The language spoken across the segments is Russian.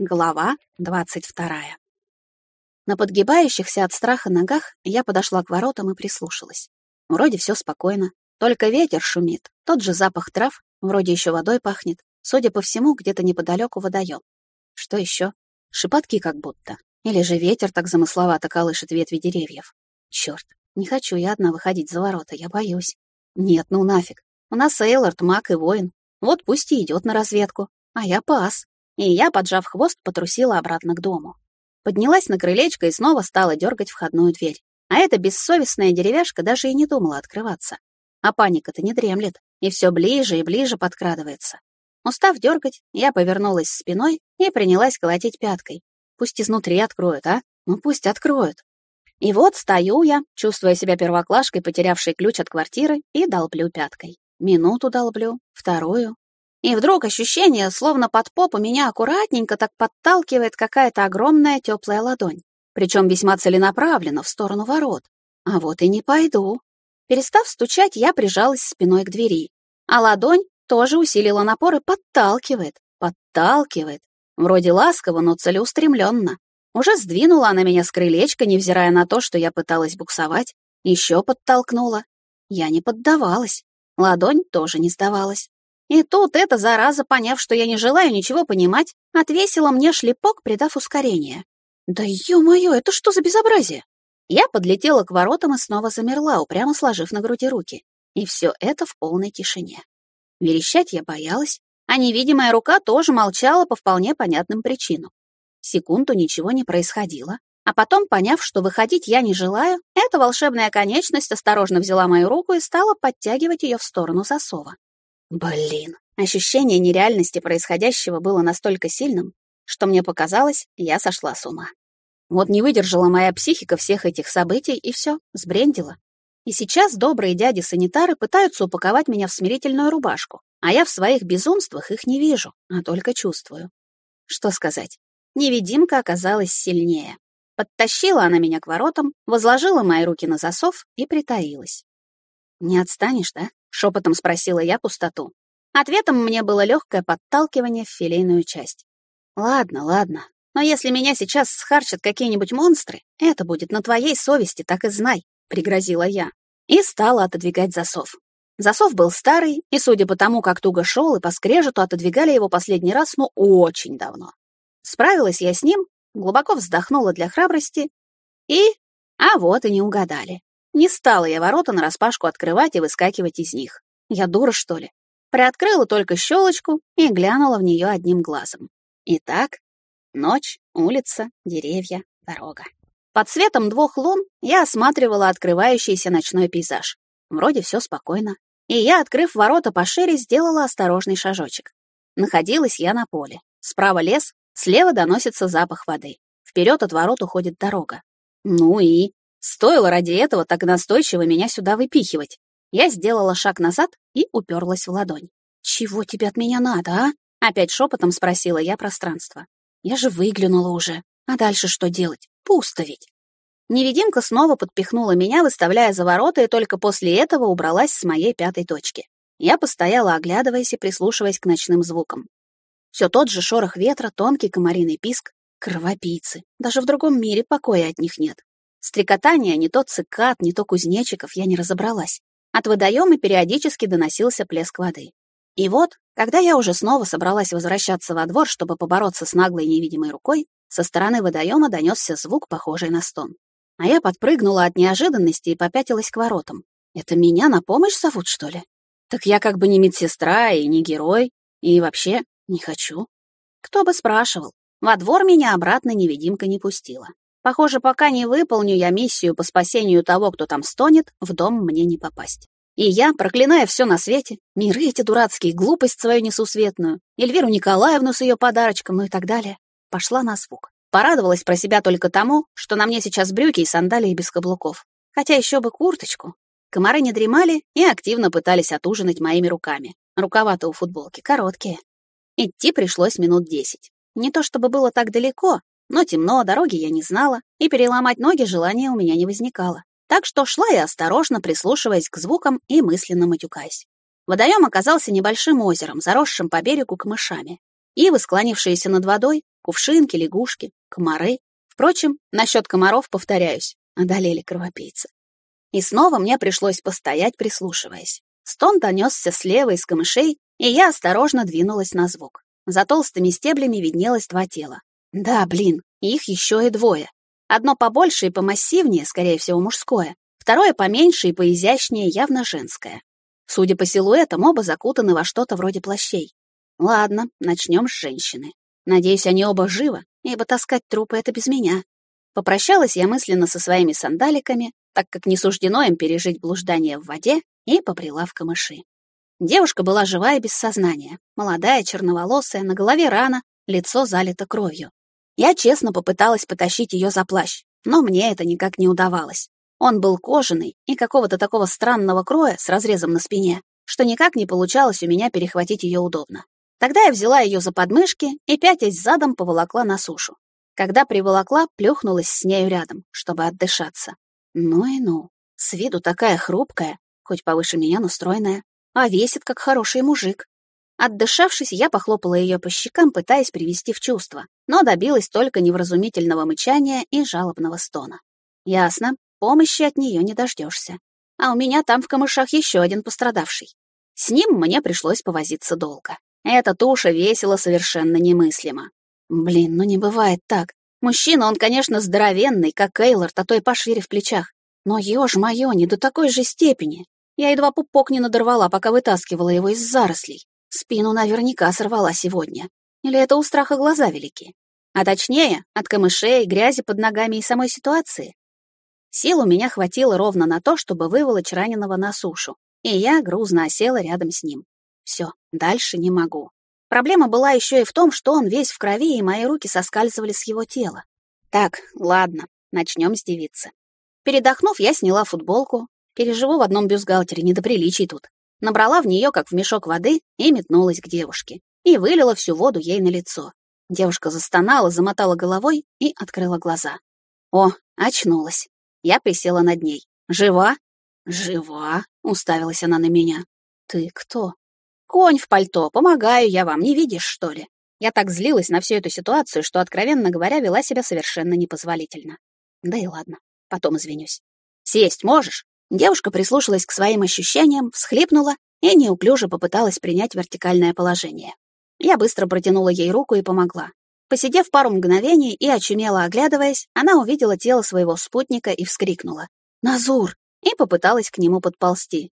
Глава двадцать вторая. На подгибающихся от страха ногах я подошла к воротам и прислушалась. Вроде все спокойно, только ветер шумит, тот же запах трав, вроде еще водой пахнет. Судя по всему, где-то неподалеку водоем. Что еще? Шепотки как будто. Или же ветер так замысловато колышет ветви деревьев. Черт, не хочу я одна выходить за ворота, я боюсь. Нет, ну нафиг. У нас Эйлорд, маг и воин. Вот пусть и идет на разведку. А я пас и я, поджав хвост, потрусила обратно к дому. Поднялась на крылечко и снова стала дергать входную дверь. А эта бессовестная деревяшка даже и не думала открываться. А паника-то не дремлет, и все ближе и ближе подкрадывается. Устав дергать, я повернулась спиной и принялась колотить пяткой. Пусть изнутри откроют, а? Ну пусть откроют. И вот стою я, чувствуя себя первоклашкой, потерявшей ключ от квартиры, и долблю пяткой. Минуту долблю, вторую, и вдруг ощущение, словно под попу меня аккуратненько так подталкивает какая-то огромная теплая ладонь, причем весьма целенаправленно в сторону ворот. А вот и не пойду. Перестав стучать, я прижалась спиной к двери, а ладонь тоже усилила напор и подталкивает, подталкивает. Вроде ласково, но целеустремленно. Уже сдвинула она меня с крылечка, невзирая на то, что я пыталась буксовать, еще подтолкнула. Я не поддавалась. Ладонь тоже не сдавалась. И тут эта зараза, поняв, что я не желаю ничего понимать, отвесила мне шлепок, придав ускорение. Да ё-моё, это что за безобразие? Я подлетела к воротам и снова замерла, упрямо сложив на груди руки. И все это в полной тишине. Верещать я боялась, а невидимая рука тоже молчала по вполне понятным причинам. Секунду ничего не происходило, а потом, поняв, что выходить я не желаю, эта волшебная конечность осторожно взяла мою руку и стала подтягивать ее в сторону засова. Блин, ощущение нереальности происходящего было настолько сильным, что мне показалось, я сошла с ума. Вот не выдержала моя психика всех этих событий, и все, сбрендила. И сейчас добрые дяди-санитары пытаются упаковать меня в смирительную рубашку, а я в своих безумствах их не вижу, а только чувствую. Что сказать? Невидимка оказалась сильнее. Подтащила она меня к воротам, возложила мои руки на засов и притаилась. «Не отстанешь, да?» — шепотом спросила я пустоту. Ответом мне было легкое подталкивание в филейную часть. «Ладно, ладно, но если меня сейчас схарчат какие-нибудь монстры, это будет на твоей совести, так и знай», — пригрозила я. И стала отодвигать засов. Засов был старый, и, судя по тому, как туго шел и по скрежету, отодвигали его последний раз, ну, очень давно. Справилась я с ним, глубоко вздохнула для храбрости и... А вот и не угадали. Не стала я ворота нараспашку открывать и выскакивать из них. Я дура, что ли? Приоткрыла только щелочку и глянула в нее одним глазом. Итак, ночь, улица, деревья, дорога. Под светом двух лун я осматривала открывающийся ночной пейзаж. Вроде все спокойно. И я, открыв ворота пошире, сделала осторожный шажочек. Находилась я на поле. Справа лес, слева доносится запах воды. Вперед от ворот уходит дорога. Ну и Стоило ради этого так настойчиво меня сюда выпихивать. Я сделала шаг назад и уперлась в ладонь. «Чего тебе от меня надо, а?» Опять шепотом спросила я пространство. Я же выглянула уже. А дальше что делать? Пусто ведь. Невидимка снова подпихнула меня, выставляя за ворота, и только после этого убралась с моей пятой точки. Я постояла, оглядываясь и прислушиваясь к ночным звукам. Все тот же шорох ветра, тонкий комариный писк, кровопийцы. Даже в другом мире покоя от них нет. Стрекотание не то цикад, не то кузнечиков я не разобралась. От водоема периодически доносился плеск воды. И вот, когда я уже снова собралась возвращаться во двор, чтобы побороться с наглой невидимой рукой, со стороны водоема донесся звук, похожий на стон. А я подпрыгнула от неожиданности и попятилась к воротам. Это меня на помощь зовут, что ли? Так я как бы не медсестра и не герой, и вообще не хочу. Кто бы спрашивал. Во двор меня обратно невидимка не пустила. Похоже, пока не выполню я миссию по спасению того, кто там стонет, в дом мне не попасть. И я, проклиная все на свете, миры эти дурацкие, глупость свою несусветную, Эльвиру Николаевну с ее подарочком, ну и так далее, пошла на звук. Порадовалась про себя только тому, что на мне сейчас брюки и сандалии без каблуков. Хотя еще бы курточку. Комары не дремали и активно пытались отужинать моими руками. Рукава-то у футболки короткие. Идти пришлось минут десять. Не то чтобы было так далеко, но темно, дороги я не знала, и переломать ноги желания у меня не возникало. Так что шла я осторожно, прислушиваясь к звукам и мысленно матюкаясь. Водоем оказался небольшим озером, заросшим по берегу камышами. Ивы, склонившиеся над водой, кувшинки, лягушки, комары. Впрочем, насчет комаров повторяюсь, одолели кровопийцы. И снова мне пришлось постоять, прислушиваясь. Стон донесся слева из камышей, и я осторожно двинулась на звук. За толстыми стеблями виднелось два тела. Да, блин, их еще и двое. Одно побольше и помассивнее, скорее всего, мужское. Второе поменьше и поизящнее, явно женское. Судя по силуэтам, оба закутаны во что-то вроде плащей. Ладно, начнем с женщины. Надеюсь, они оба живы, ибо таскать трупы — это без меня. Попрощалась я мысленно со своими сандаликами, так как не суждено им пережить блуждание в воде, и побрела в камыши. Девушка была жива и без сознания, молодая, черноволосая, на голове рана, лицо залито кровью. Я честно попыталась потащить ее за плащ, но мне это никак не удавалось. Он был кожаный и какого-то такого странного кроя с разрезом на спине, что никак не получалось у меня перехватить ее удобно. Тогда я взяла ее за подмышки и, пятясь задом, поволокла на сушу. Когда приволокла, плюхнулась с нею рядом, чтобы отдышаться. Ну и ну, с виду такая хрупкая, хоть повыше меня, но стройная, а весит, как хороший мужик. Отдышавшись, я похлопала ее по щекам, пытаясь привести в чувство, но добилась только невразумительного мычания и жалобного стона. Ясно, помощи от нее не дождешься. А у меня там в камышах еще один пострадавший. С ним мне пришлось повозиться долго. Эта туша весила совершенно немыслимо. Блин, ну не бывает так. Мужчина, он, конечно, здоровенный, как Эйлорд, а то и пошире в плечах. Но ё моё, не до такой же степени. Я едва пупок не надорвала, пока вытаскивала его из зарослей. Спину наверняка сорвала сегодня. Или это у страха глаза велики? А точнее, от камышей, грязи под ногами и самой ситуации. Сил у меня хватило ровно на то, чтобы выволочь раненого на сушу, и я грузно осела рядом с ним. Все, дальше не могу. Проблема была еще и в том, что он весь в крови, и мои руки соскальзывали с его тела. Так, ладно, начнем с девицы. Передохнув, я сняла футболку. Переживу в одном бюстгальтере, не до приличий тут. Набрала в нее, как в мешок воды, и метнулась к девушке. И вылила всю воду ей на лицо. Девушка застонала, замотала головой и открыла глаза. О, очнулась. Я присела над ней. «Жива?» «Жива», — уставилась она на меня. «Ты кто?» «Конь в пальто, помогаю я вам, не видишь, что ли?» Я так злилась на всю эту ситуацию, что, откровенно говоря, вела себя совершенно непозволительно. Да и ладно, потом извинюсь. «Сесть можешь?» Девушка прислушалась к своим ощущениям, всхлипнула и неуклюже попыталась принять вертикальное положение. Я быстро протянула ей руку и помогла. Посидев пару мгновений и очумело оглядываясь, она увидела тело своего спутника и вскрикнула. «Назур!» и попыталась к нему подползти.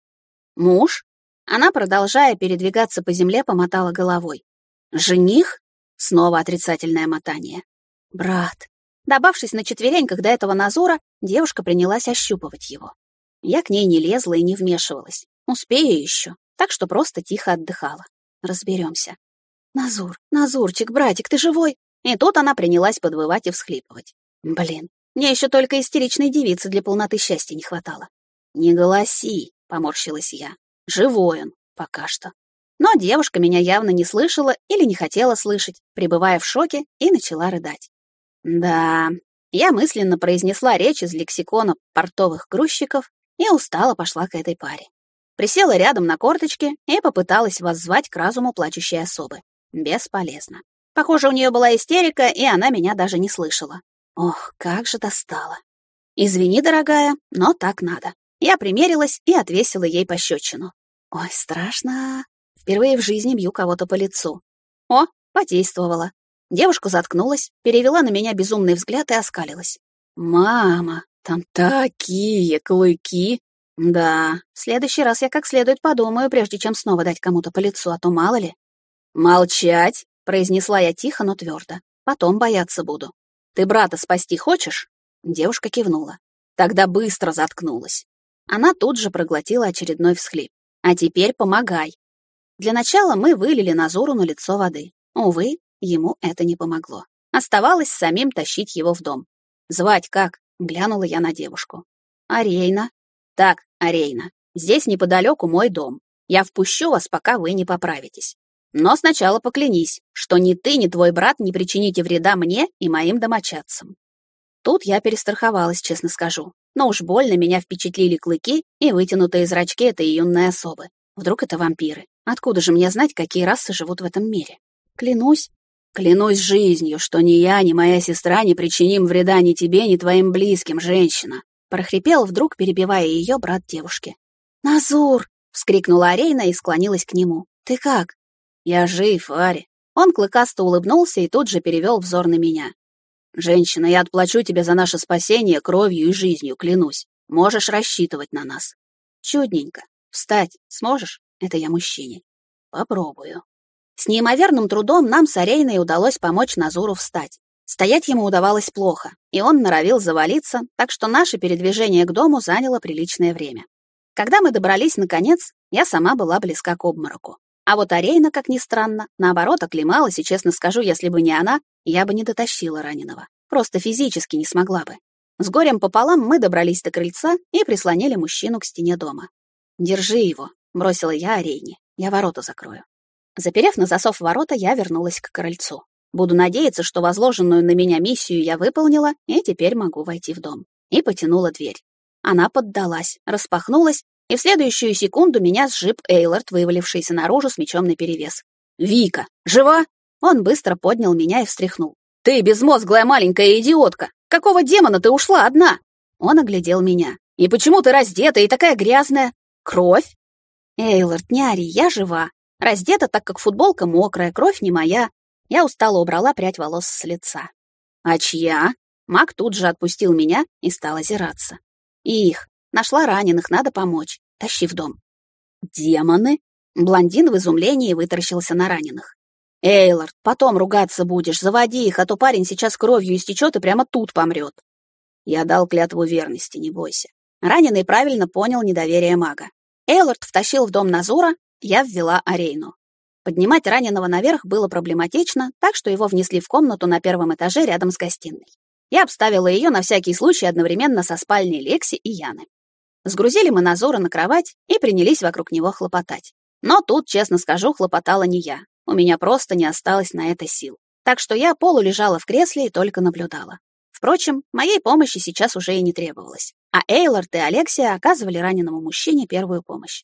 «Муж?» Она, продолжая передвигаться по земле, помотала головой. «Жених?» Снова отрицательное мотание. «Брат». Добавшись на четвереньках до этого Назура, девушка принялась ощупывать его. Я к ней не лезла и не вмешивалась. Успею еще, так что просто тихо отдыхала. Разберемся. «Назур, Назурчик, братик, ты живой?» И тут она принялась подвывать и всхлипывать. Блин, мне еще только истеричной девицы для полноты счастья не хватало. «Не голоси», — поморщилась я. «Живой он, пока что». Но девушка меня явно не слышала или не хотела слышать, пребывая в шоке, и начала рыдать. Да, я мысленно произнесла речь из лексикона портовых грузчиков и устало пошла к этой паре. Присела рядом на корточке и попыталась воззвать к разуму плачущей особы. Бесполезно. Похоже, у нее была истерика, и она меня даже не слышала. Ох, как же достала. Извини, дорогая, но так надо. Я примерилась и отвесила ей пощечину. Ой, страшно. Впервые в жизни бью кого-то по лицу. О, подействовала. Девушка заткнулась, перевела на меня безумный взгляд и оскалилась. «Мама, там такие клыки!» «Да, в следующий раз я как следует подумаю, прежде чем снова дать кому-то по лицу, а то мало ли». «Молчать!» — произнесла я тихо, но твердо. «Потом бояться буду. Ты брата спасти хочешь?» Девушка кивнула. Тогда быстро заткнулась. Она тут же проглотила очередной всхлип. «А теперь помогай». Для начала мы вылили Назору на лицо воды. Увы, ему это не помогло. Оставалось самим тащить его в дом. «Звать как?» — глянула я на девушку. «Арейна». «Так, Арейна, здесь неподалеку мой дом. Я впущу вас, пока вы не поправитесь. Но сначала поклянись, что ни ты, ни твой брат не причините вреда мне и моим домочадцам. Тут я перестраховалась, честно скажу. Но уж больно меня впечатлили клыки и вытянутые зрачки этой юной особы. Вдруг это вампиры? Откуда же мне знать, какие расы живут в этом мире? Клянусь. Клянусь жизнью, что ни я, ни моя сестра не причиним вреда ни тебе, ни твоим близким, женщина!» прохрипел вдруг, перебивая ее брат девушки. «Назур!» — вскрикнула Арейна и склонилась к нему. «Ты как?» «Я жив, Ари». Он клыкасто улыбнулся и тут же перевел взор на меня. «Женщина, я отплачу тебе за наше спасение кровью и жизнью, клянусь. Можешь рассчитывать на нас». «Чудненько. Встать сможешь?» Это я мужчине. «Попробую». С неимоверным трудом нам с Арейной удалось помочь Назуру встать. Стоять ему удавалось плохо, и он норовил завалиться, так что наше передвижение к дому заняло приличное время. Когда мы добрались наконец, я сама была близка к обмороку. А вот Арейна, как ни странно, наоборот оклемалась, и, честно скажу, если бы не она, я бы не дотащила раненого. Просто физически не смогла бы. С горем пополам мы добрались до крыльца и прислонили мужчину к стене дома. «Держи его», — бросила я Арейне. «Я ворота закрою». Заперев на засов ворота, я вернулась к крыльцу. Буду надеяться, что возложенную на меня миссию я выполнила, и теперь могу войти в дом. И потянула дверь. Она поддалась, распахнулась, и в следующую секунду меня сжиб Эйлорд, вывалившийся наружу с мечом наперевес. «Вика! Жива?» Он быстро поднял меня и встряхнул. «Ты безмозглая маленькая идиотка! Какого демона ты ушла одна?» Он оглядел меня. «И почему ты раздета и такая грязная? Кровь?» «Эйлорд, не ори, я жива. Раздета, так как футболка мокрая, кровь не моя». Я устало убрала прядь волос с лица. «А чья?» Маг тут же отпустил меня и стал озираться. «Их. Нашла раненых, надо помочь. Тащи в дом». «Демоны?» Блондин в изумлении вытаращился на раненых. «Эйлорд, потом ругаться будешь, заводи их, а то парень сейчас кровью истечет и прямо тут помрет». Я дал клятву верности, не бойся. Раненый правильно понял недоверие мага. Эйлорд втащил в дом Назура, я ввела Арейну. Поднимать раненого наверх было проблематично, так что его внесли в комнату на первом этаже рядом с гостиной. Я обставила ее на всякий случай одновременно со спальней Лекси и Яны. Сгрузили мы Назора на кровать и принялись вокруг него хлопотать. Но тут, честно скажу, хлопотала не я. У меня просто не осталось на это сил. Так что я полулежала в кресле и только наблюдала. Впрочем, моей помощи сейчас уже и не требовалось. А Эйлорд и Алексия оказывали раненому мужчине первую помощь.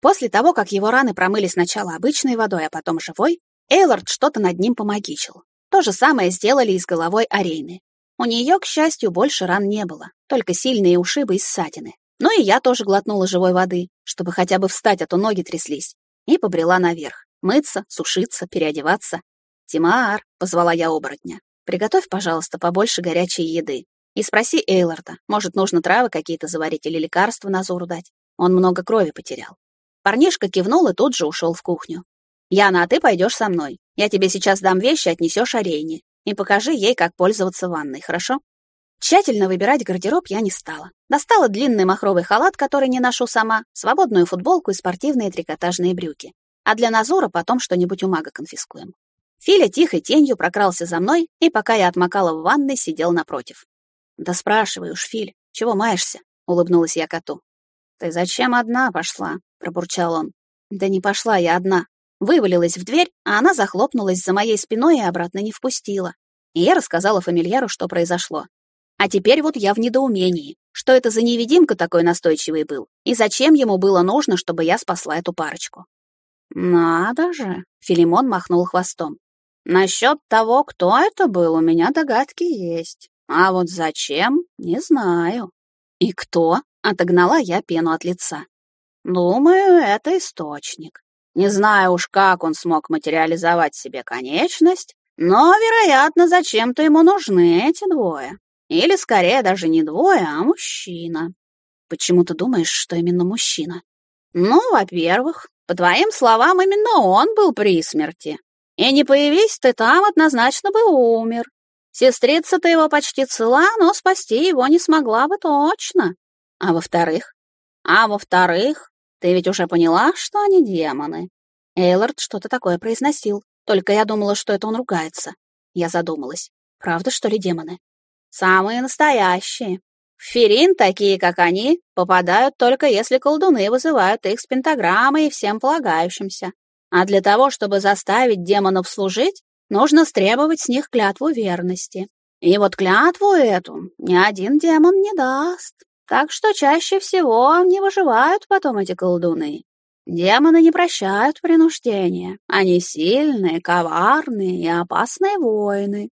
После того, как его раны промыли сначала обычной водой, а потом живой, Эйлорд что-то над ним помогичил. То же самое сделали и с головой Арейны. У нее, к счастью, больше ран не было, только сильные ушибы и ссадины. Ну и я тоже глотнула живой воды, чтобы хотя бы встать, а то ноги тряслись, и побрела наверх. Мыться, сушиться, переодеваться. «Тимар», — позвала я оборотня, — «приготовь, пожалуйста, побольше горячей еды. И спроси Эйлорда, может, нужно травы какие-то заварить или лекарства Назору дать. Он много крови потерял». Парнишка кивнул и тут же ушел в кухню. «Яна, а ты пойдешь со мной. Я тебе сейчас дам вещи, отнесешь Арейне. И покажи ей, как пользоваться ванной, хорошо?» Тщательно выбирать гардероб я не стала. Достала длинный махровый халат, который не ношу сама, свободную футболку и спортивные трикотажные брюки. А для Назора потом что-нибудь у мага конфискуем. Филя тихой тенью прокрался за мной, и пока я отмокала в ванной, сидел напротив. «Да спрашивай уж, Филь, чего маешься?» — улыбнулась я коту. «Ты зачем одна пошла?» — пробурчал он. «Да не пошла я одна. Вывалилась в дверь, а она захлопнулась за моей спиной и обратно не впустила. И я рассказала фамильяру, что произошло. А теперь вот я в недоумении. Что это за невидимка такой настойчивый был? И зачем ему было нужно, чтобы я спасла эту парочку? «Надо же!» — Филимон махнул хвостом. «Насчет того, кто это был, у меня догадки есть. А вот зачем, не знаю». «И кто?» — отогнала я пену от лица. «Думаю, это источник. Не знаю уж, как он смог материализовать себе конечность, но, вероятно, зачем-то ему нужны эти двое. Или, скорее, даже не двое, а мужчина. Почему ты думаешь, что именно мужчина? Ну, во-первых, по твоим словам, именно он был при смерти. И не появись ты там, однозначно бы умер. Сестрица-то его почти цела, но спасти его не смогла бы точно. А во-вторых? А во-вторых, ты ведь уже поняла, что они демоны. Эйлорд что-то такое произносил. Только я думала, что это он ругается. Я задумалась. Правда, что ли, демоны? Самые настоящие. В Ферин такие, как они, попадают только если колдуны вызывают их с пентаграммой и всем полагающимся. А для того, чтобы заставить демонов служить, нужно стребовать с них клятву верности. И вот клятву эту ни один демон не даст. Так что чаще всего не выживают потом эти колдуны. Демоны не прощают принуждения. Они сильные, коварные и опасные воины.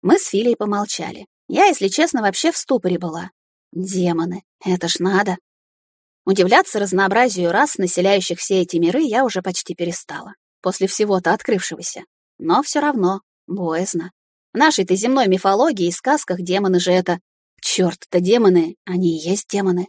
Мы с Филей помолчали. Я, если честно, вообще в ступоре была. Демоны, это ж надо. Удивляться разнообразию рас, населяющих все эти миры, я уже почти перестала. После всего-то открывшегося. Но все равно боязно. В нашей-то земной мифологии и сказках демоны же это... Чёрт-то демоны, они и есть демоны.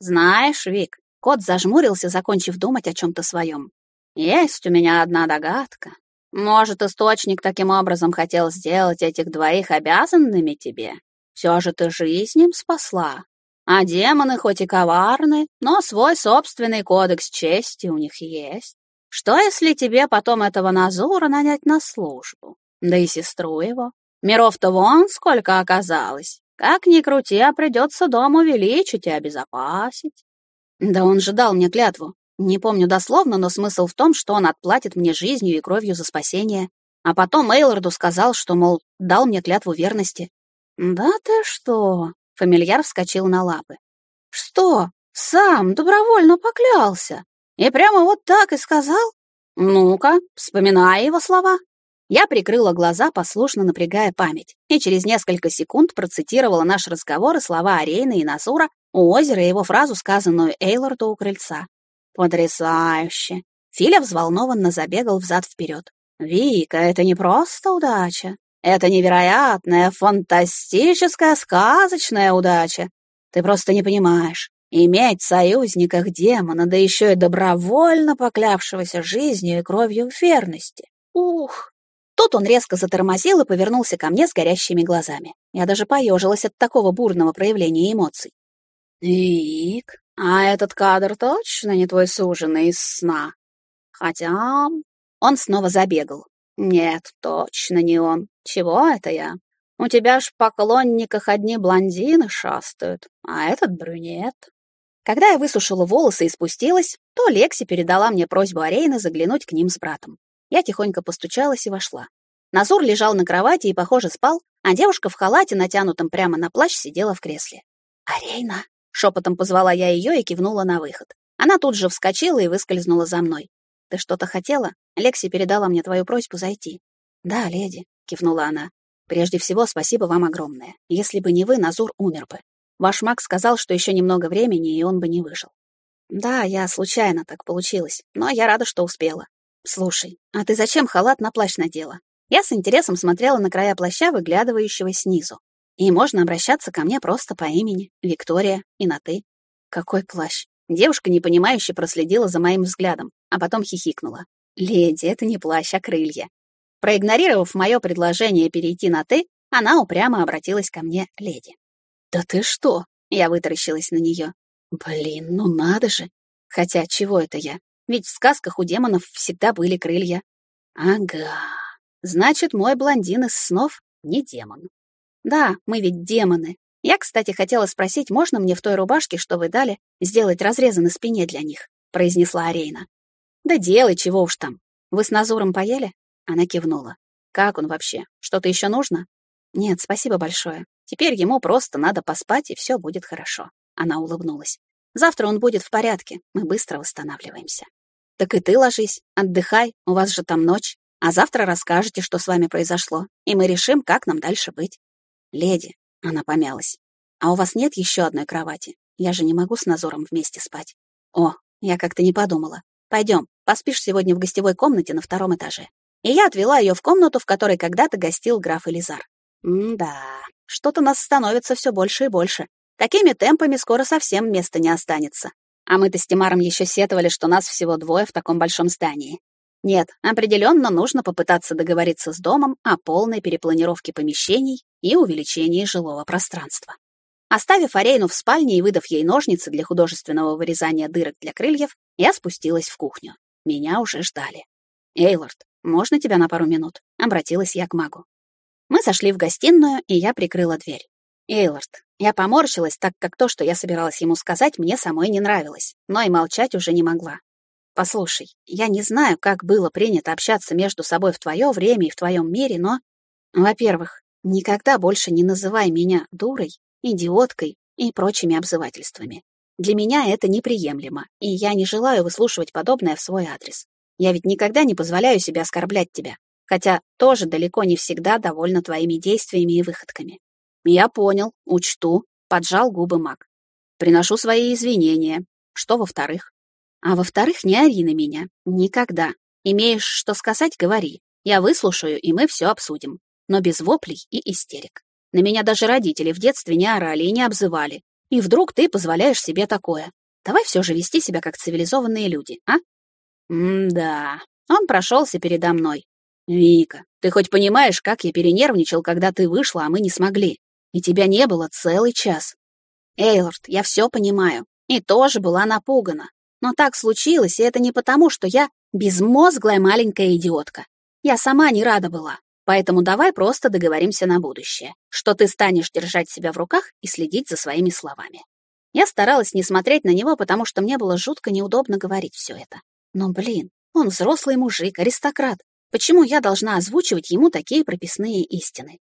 Знаешь, Вик, кот зажмурился, закончив думать о чем-то своем. Есть у меня одна догадка. Может, источник таким образом хотел сделать этих двоих обязанными тебе? Все же ты жизнь им спасла. А демоны хоть и коварны, но свой собственный кодекс чести у них есть. Что, если тебе потом этого Назура нанять на службу? Да и сестру его. Миров-то вон сколько оказалось. Как ни крути, а придется дом увеличить и обезопасить. Да он же дал мне клятву. Не помню дословно, но смысл в том, что он отплатит мне жизнью и кровью за спасение. А потом Эйлорду сказал, что, мол, дал мне клятву верности. «Да ты что?» Фамильяр вскочил на лапы. «Что? Сам добровольно поклялся? И прямо вот так и сказал? Ну-ка, вспоминай его слова». Я прикрыла глаза, послушно напрягая память, и через несколько секунд процитировала наш разговор и слова Арейна и Насура у озера и его фразу, сказанную Эйлорду у крыльца. «Потрясающе!» Филя взволнованно забегал взад-вперед. «Вика, это не просто удача. Это невероятная, фантастическая, сказочная удача. Ты просто не понимаешь. Иметь в союзниках демона, да еще и добровольно поклявшегося жизнью и кровью верности. Ух! Тут он резко затормозил и повернулся ко мне с горящими глазами. Я даже поежилась от такого бурного проявления эмоций. «Вик, а этот кадр точно не твой суженый из сна? Хотя...» Он снова забегал. «Нет, точно не он. Чего это я? У тебя ж в поклонниках одни блондины шастают, а этот брюнет». Когда я высушила волосы и спустилась, то Лекси передала мне просьбу Арейны заглянуть к ним с братом. Я тихонько постучалась и вошла. Назур лежал на кровати и, похоже, спал, а девушка в халате, натянутом прямо на плащ, сидела в кресле. «Арейна!» — шепотом позвала я ее и кивнула на выход. Она тут же вскочила и выскользнула за мной. «Ты что-то хотела? Лекси передала мне твою просьбу зайти». «Да, леди», — кивнула она. «Прежде всего, спасибо вам огромное. Если бы не вы, Назур умер бы. Ваш маг сказал, что еще немного времени, и он бы не выжил». «Да, я случайно так получилось, но я рада, что успела. Слушай, а ты зачем халат на плащ надела?» Я с интересом смотрела на края плаща, выглядывающего снизу. И можно обращаться ко мне просто по имени, Виктория, и на «ты». Какой плащ? Девушка непонимающе проследила за моим взглядом, а потом хихикнула. «Леди, это не плащ, а крылья». Проигнорировав мое предложение перейти на «ты», она упрямо обратилась ко мне, леди. «Да ты что?» — я вытаращилась на нее. «Блин, ну надо же! Хотя чего это я? Ведь в сказках у демонов всегда были крылья». «Ага, значит, мой блондин из снов не демон». «Да, мы ведь демоны, я, кстати, хотела спросить, можно мне в той рубашке, что вы дали, сделать разрезы на спине для них?» — произнесла Арейна. «Да делай, чего уж там. Вы с Назуром поели?» Она кивнула. «Как он вообще? Что-то еще нужно?» «Нет, спасибо большое. Теперь ему просто надо поспать, и все будет хорошо». Она улыбнулась. «Завтра он будет в порядке. Мы быстро восстанавливаемся». «Так и ты ложись, отдыхай, у вас же там ночь. А завтра расскажете, что с вами произошло, и мы решим, как нам дальше быть». «Леди, она помялась. «А у вас нет еще одной кровати? Я же не могу с Назором вместе спать». «О, я как-то не подумала. Пойдем, поспишь сегодня в гостевой комнате на втором этаже». И я отвела ее в комнату, в которой когда-то гостил граф Элизар. М-да, что-то нас становится все больше и больше. Такими темпами скоро совсем места не останется. А мы-то с Тимаром еще сетовали, что нас всего двое в таком большом здании. Нет, определенно нужно попытаться договориться с домом о полной перепланировке помещений и увеличении жилого пространства. Оставив Арейну в спальне и выдав ей ножницы для художественного вырезания дырок для крыльев, я спустилась в кухню. Меня уже ждали. «Эйлорд, можно тебя на пару минут?» — обратилась я к магу. Мы сошли в гостиную, и я прикрыла дверь. «Эйлорд, я поморщилась, так как то, что я собиралась ему сказать, мне самой не нравилось, но и молчать уже не могла. Послушай, я не знаю, как было принято общаться между собой в твое время и в твоем мире, но... Во-первых, никогда больше не называй меня дурой, идиоткой и прочими обзывательствами. Для меня это неприемлемо, и я не желаю выслушивать подобное в свой адрес. Я ведь никогда не позволяю себе оскорблять тебя, хотя тоже далеко не всегда довольна твоими действиями и выходками. Я понял, учту, поджал губы маг. Приношу свои извинения. Что во-вторых? А во-вторых, не ори на меня. Никогда. Имеешь что сказать, говори. Я выслушаю, и мы все обсудим. Но без воплей и истерик. На меня даже родители в детстве не орали и не обзывали. И вдруг ты позволяешь себе такое. Давай все же вести себя как цивилизованные люди, а? М-да. Он прошелся передо мной. Вика, ты хоть понимаешь, как я перенервничал, когда ты вышла, а мы не смогли? И тебя не было целый час. Эйлорд, я все понимаю. И тоже была напугана. Но так случилось, и это не потому, что я безмозглая маленькая идиотка. Я сама не рада была. Поэтому давай просто договоримся на будущее, что ты станешь держать себя в руках и следить за своими словами. Я старалась не смотреть на него, потому что мне было жутко неудобно говорить все это. Но, блин, он взрослый мужик, аристократ. Почему я должна озвучивать ему такие прописные истины?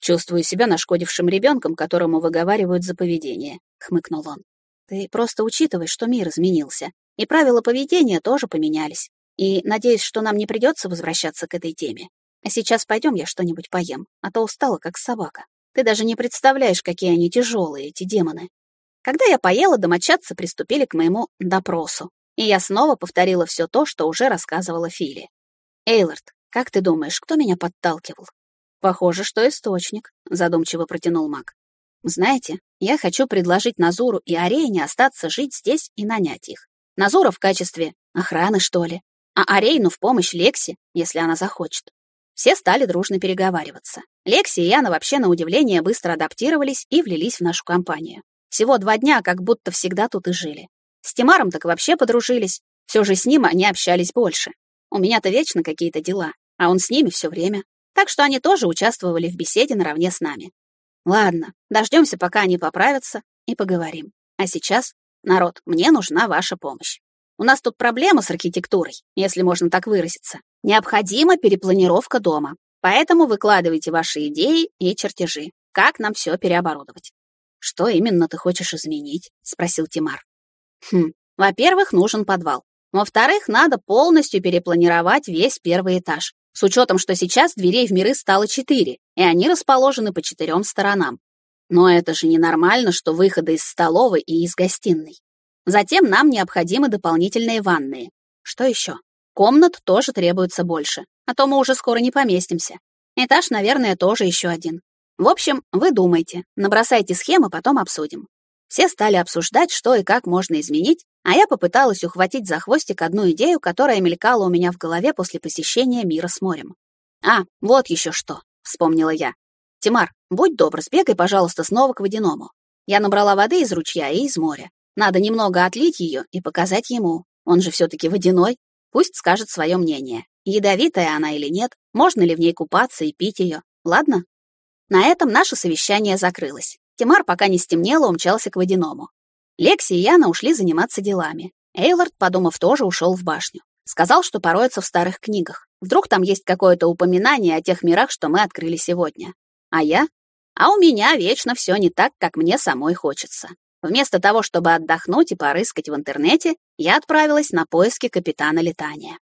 Чувствую себя нашкодившим ребенком, которому выговаривают за поведение, хмыкнул он. Ты просто учитывай, что мир изменился, и правила поведения тоже поменялись. И надеюсь, что нам не придется возвращаться к этой теме. А сейчас пойдем я что-нибудь поем, а то устала, как собака. Ты даже не представляешь, какие они тяжелые, эти демоны. Когда я поела, домочадцы приступили к моему допросу, и я снова повторила все то, что уже рассказывала Фили. «Эйлорд, как ты думаешь, кто меня подталкивал?» «Похоже, что источник», — задумчиво протянул маг. «Знаете, я хочу предложить Назуру и Арейне остаться жить здесь и нанять их. Назура в качестве охраны, что ли, а Арейну в помощь Лекси, если она захочет. Все стали дружно переговариваться. Лекси и Яна вообще на удивление быстро адаптировались и влились в нашу компанию. Всего два дня, как будто всегда тут и жили. С Тимаром так вообще подружились. Все же с ним они общались больше. У меня-то вечно какие-то дела, а он с ними все время. Так что они тоже участвовали в беседе наравне с нами. Ладно, дождемся, пока они поправятся, и поговорим. А сейчас, народ, мне нужна ваша помощь. У нас тут проблема с архитектурой, если можно так выразиться. Необходима перепланировка дома, поэтому выкладывайте ваши идеи и чертежи. Как нам все переоборудовать? Что именно ты хочешь изменить? Спросил Тимар. Хм, во-первых, нужен подвал. Во-вторых, надо полностью перепланировать весь первый этаж, с учетом, что сейчас дверей в миры стало четыре, и они расположены по четырем сторонам. Но это же ненормально, что выходы из столовой и из гостиной. Затем нам необходимы дополнительные ванные. Что еще? Комнат тоже требуется больше, а то мы уже скоро не поместимся. Этаж, наверное, тоже еще один. В общем, вы думайте, набросайте схемы, потом обсудим. Все стали обсуждать, что и как можно изменить, а я попыталась ухватить за хвостик одну идею, которая мелькала у меня в голове после посещения мира с морем. «А, вот еще что», — вспомнила я. «Тимар, будь добр, сбегай, пожалуйста, снова к водяному. Я набрала воды из ручья и из моря. Надо немного отлить ее и показать ему. Он же все-таки водяной, Пусть скажет свое мнение. Ядовитая она или нет, можно ли в ней купаться и пить ее. Ладно? На этом наше совещание закрылось. Тимар, пока не стемнело, умчался к водяному. Лекси и Яна ушли заниматься делами. Эйлорд, подумав, тоже ушел в башню. Сказал, что пороется в старых книгах. Вдруг там есть какое-то упоминание о тех мирах, что мы открыли сегодня. А я? А у меня вечно все не так, как мне самой хочется. Вместо того, чтобы отдохнуть и порыскать в интернете, я отправилась на поиски капитана летания.